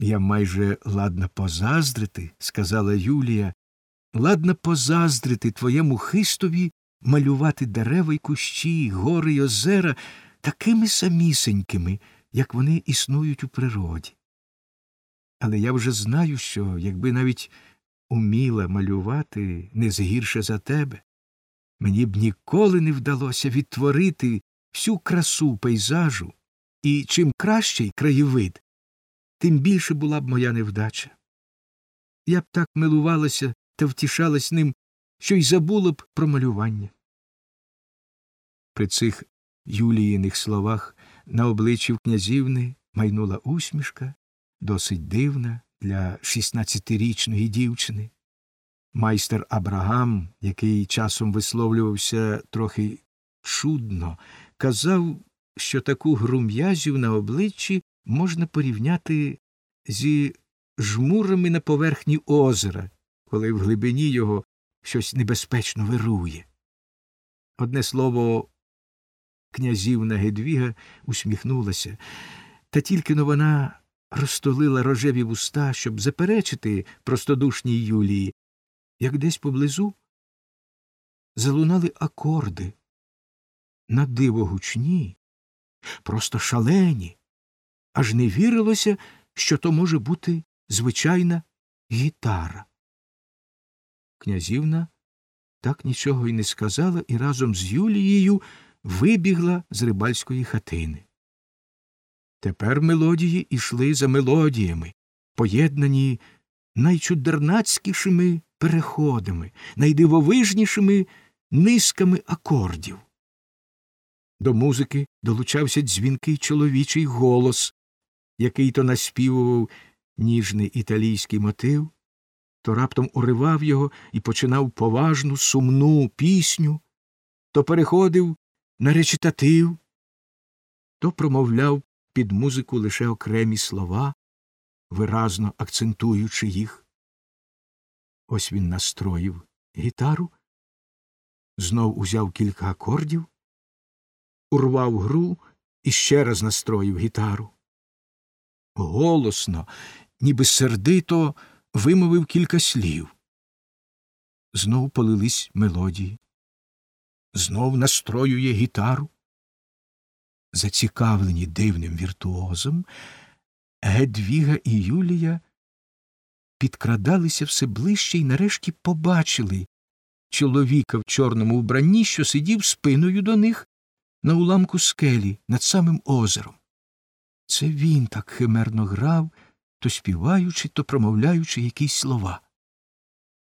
Я майже ладна позаздрити, сказала Юлія, ладна позаздрити твоєму хистові малювати дерева й кущі, гори й озера такими самісенькими, як вони існують у природі. Але я вже знаю, що якби навіть уміла малювати не згірше за тебе, мені б ніколи не вдалося відтворити всю красу пейзажу, і чим кращий краєвид, тим більше була б моя невдача. Я б так милувалася та втішалась ним, що й забула б про малювання. При цих Юліїних словах на обличчі в князівни майнула усмішка, досить дивна для шістнадцятирічної дівчини. Майстер Абрагам, який часом висловлювався трохи чудно, казав, що таку гру м'язів на обличчі можна порівняти зі жмурами на поверхні озера, коли в глибині його щось небезпечно вирує. Одне слово, князівна Гедвіга усміхнулася, та тільки но вона розтолила рожеві вуста, щоб заперечити простодушній Юлії, як десь поблизу залунали акорди, на диво гучні, просто шалені, аж не вірилося, що то може бути звичайна гітара. Князівна так нічого й не сказала і разом з Юлією вибігла з рибальської хатини. Тепер мелодії ішли за мелодіями, поєднані найчудернацькішими переходами, найдивовижнішими низками акордів. До музики долучався дзвінкий чоловічий голос, який то наспівував ніжний італійський мотив, то раптом уривав його і починав поважну, сумну пісню, то переходив на речитатив, то промовляв під музику лише окремі слова, виразно акцентуючи їх. Ось він настроїв гітару, знов узяв кілька акордів, урвав гру і ще раз настроїв гітару. Голосно, ніби сердито вимовив кілька слів. Знов полились мелодії. Знов настроює гітару. Зацікавлені дивним віртуозом, Гедвіга і Юлія підкрадалися все ближче і нарешті побачили чоловіка в чорному вбранні, що сидів спиною до них на уламку скелі над самим озером. Це він так химерно грав, то співаючи, то промовляючи якісь слова.